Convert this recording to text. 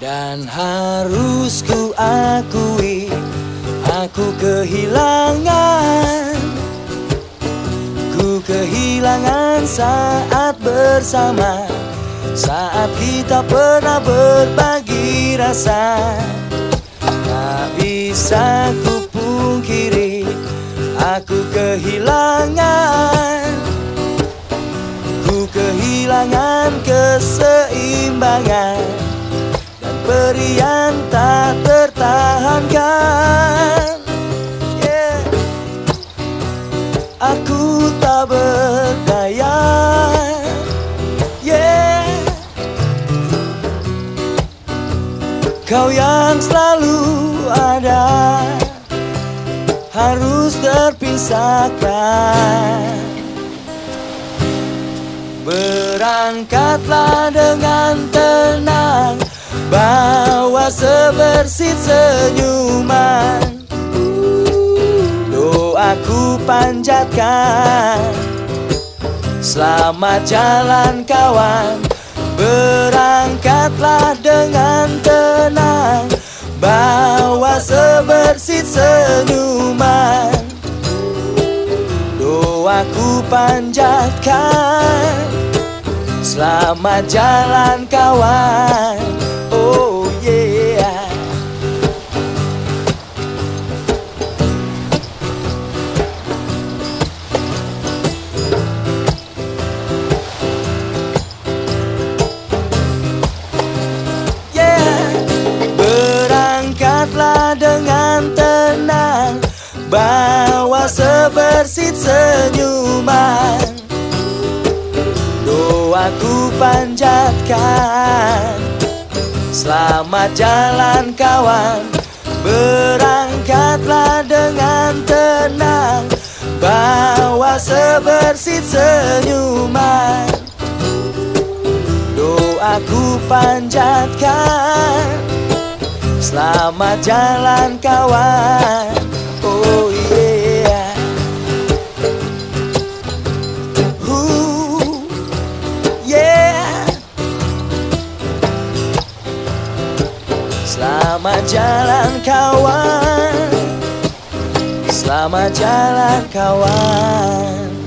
Dan harus ku akui Aku kehilangan. Ku kehilangan saat bersama Saat kita pernah berbagi rasa. Tak bisa ku pungkiri Aku kehilangan. Ku kehilangan keseimbangan Yang tak tertahankan. Yeah. Aku tak berdaya. Yeah. Kau yang selalu ada. Harus terpisahkan. Berangkatlah dengan tenang Bawa sebersih senyuman. Doaku panjatkan. Selamat jalan kawan. Berangkatlah dengan tenang. Bawa sebersih senyuman. Doaku panjatkan. Selamat jalan kawan sebersit senyuman. Doaku panjatkan. Selamat jalan kawan. Berangkatlah dengan tenang. Bawa sebersit senyuman. Doaku panjatkan. Selamat jalan kawan Selamat jalan kawan. Selamat jalan kawan